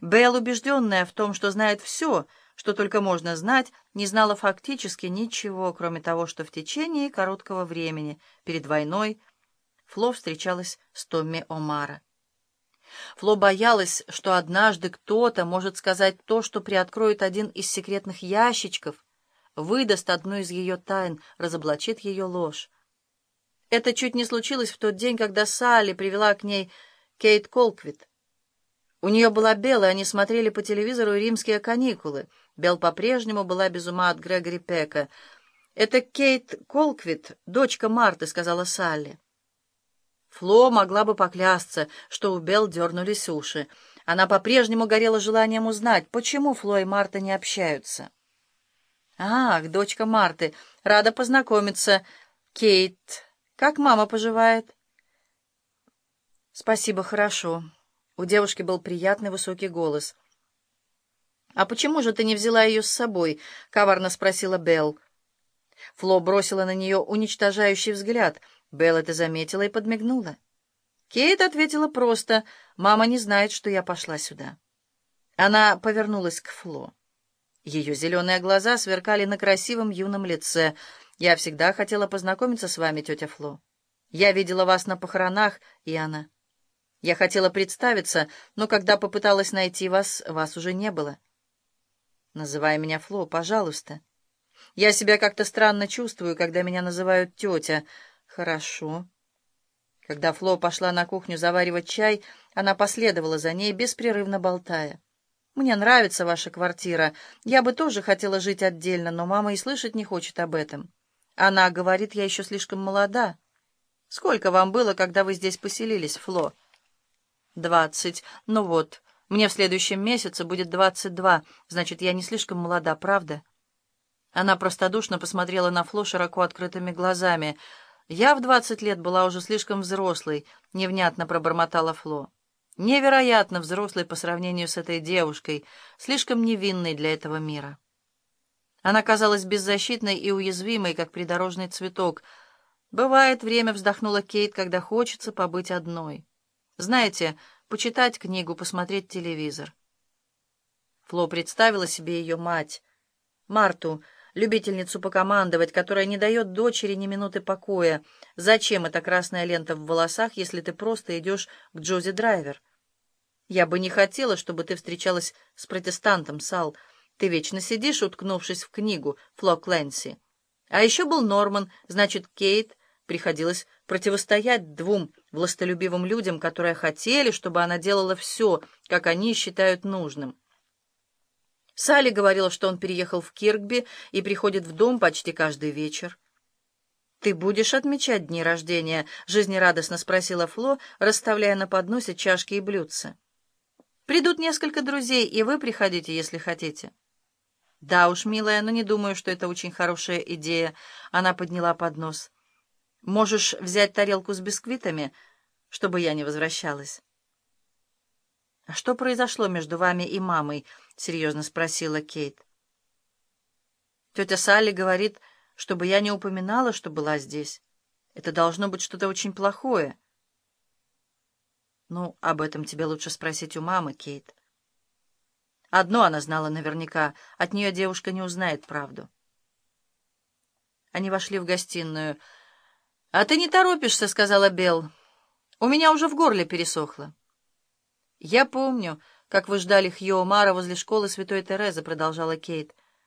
Белл, убежденная в том, что знает все, что только можно знать, не знала фактически ничего, кроме того, что в течение короткого времени, перед войной, Фло встречалась с Томми Омара. Фло боялась, что однажды кто-то может сказать то, что приоткроет один из секретных ящичков, выдаст одну из ее тайн, разоблачит ее ложь. Это чуть не случилось в тот день, когда Салли привела к ней Кейт Колквит. У нее была Белла, и они смотрели по телевизору «Римские каникулы». Белл по-прежнему была без ума от Грегори Пека. «Это Кейт Колквит, дочка Марты», — сказала Салли. Фло могла бы поклясться, что у Белл дернулись уши. Она по-прежнему горела желанием узнать, почему Фло и Марта не общаются. «Ах, дочка Марты, рада познакомиться. Кейт, как мама поживает?» «Спасибо, хорошо». У девушки был приятный высокий голос. «А почему же ты не взяла ее с собой?» — коварно спросила Белл. Фло бросила на нее уничтожающий взгляд — Белла это заметила и подмигнула. Кейт ответила просто, «Мама не знает, что я пошла сюда». Она повернулась к Фло. Ее зеленые глаза сверкали на красивом юном лице. «Я всегда хотела познакомиться с вами, тетя Фло. Я видела вас на похоронах, и она. Я хотела представиться, но когда попыталась найти вас, вас уже не было. Называй меня Фло, пожалуйста. Я себя как-то странно чувствую, когда меня называют тетя». «Хорошо». Когда Фло пошла на кухню заваривать чай, она последовала за ней, беспрерывно болтая. «Мне нравится ваша квартира. Я бы тоже хотела жить отдельно, но мама и слышать не хочет об этом. Она говорит, я еще слишком молода. Сколько вам было, когда вы здесь поселились, Фло?» «Двадцать. Ну вот, мне в следующем месяце будет двадцать два. Значит, я не слишком молода, правда?» Она простодушно посмотрела на Фло широко открытыми глазами — «Я в двадцать лет была уже слишком взрослой», — невнятно пробормотала Фло. «Невероятно взрослой по сравнению с этой девушкой, слишком невинной для этого мира». Она казалась беззащитной и уязвимой, как придорожный цветок. «Бывает время», — вздохнула Кейт, — «когда хочется побыть одной. Знаете, почитать книгу, посмотреть телевизор». Фло представила себе ее мать, Марту, любительницу покомандовать, которая не дает дочери ни минуты покоя. Зачем эта красная лента в волосах, если ты просто идешь к Джози Драйвер? Я бы не хотела, чтобы ты встречалась с протестантом, Сал. Ты вечно сидишь, уткнувшись в книгу, Фло Кленси. А еще был Норман, значит, Кейт приходилось противостоять двум властолюбивым людям, которые хотели, чтобы она делала все, как они считают нужным. Салли говорила, что он переехал в Киркби и приходит в дом почти каждый вечер. «Ты будешь отмечать дни рождения?» — жизнерадостно спросила Фло, расставляя на подносе чашки и блюдца. «Придут несколько друзей, и вы приходите, если хотите». «Да уж, милая, но не думаю, что это очень хорошая идея». Она подняла поднос. «Можешь взять тарелку с бисквитами, чтобы я не возвращалась». «А что произошло между вами и мамой?» — серьезно спросила Кейт. «Тетя Салли говорит, чтобы я не упоминала, что была здесь. Это должно быть что-то очень плохое». «Ну, об этом тебе лучше спросить у мамы, Кейт». Одно она знала наверняка — от нее девушка не узнает правду. Они вошли в гостиную. «А ты не торопишься», — сказала Белл. «У меня уже в горле пересохло». «Я помню, как вы ждали Хьюо Мара возле школы Святой Терезы», — продолжала Кейт.